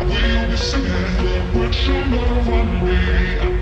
We'll be singing, but you'll never run away.